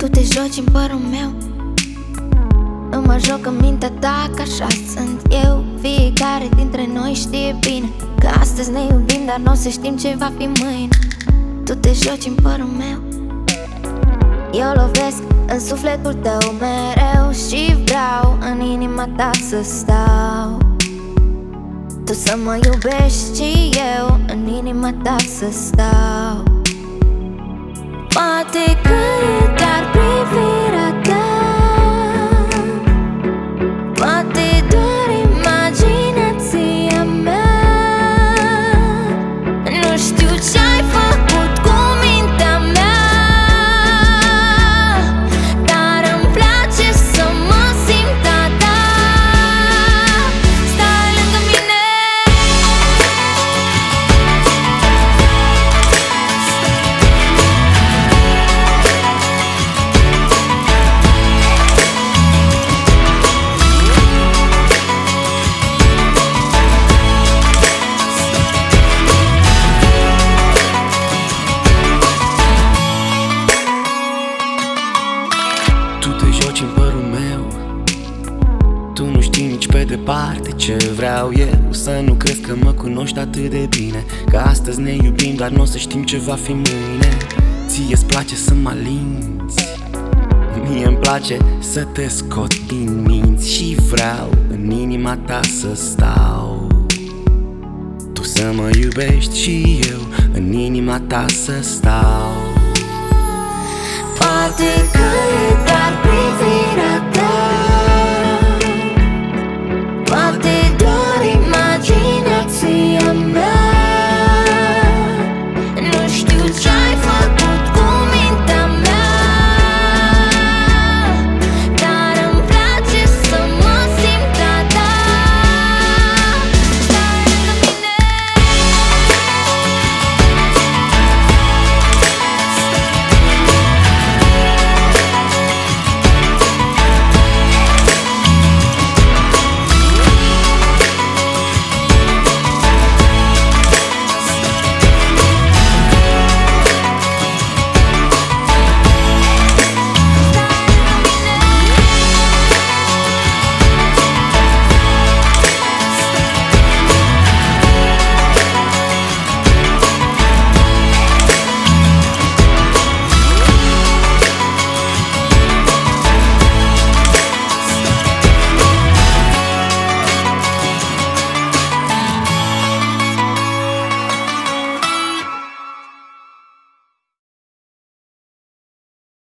Tu te joci în părul meu. Nu mă joc în mintea ta, că așa sunt eu. Fiecare dintre noi știe bine Că astăzi ne iubim, dar nu o să știm ce va fi mâine. Tu te joci în părul meu. Eu lovesc în sufletul tău mereu Și vreau în inima ta să stau. Tu să mă iubești și eu în inima ta să stau. Poate că departe ce vreau eu Să nu crezi că mă cunoști atât de bine. Că astăzi ne iubim, dar nu o să știm ce va fi mâine. Ție-ți place să mă alinți? Mie îmi place să te scot din minți Și vreau în inima ta să stau. Tu să mă iubești și eu în inima ta să stau. Poate că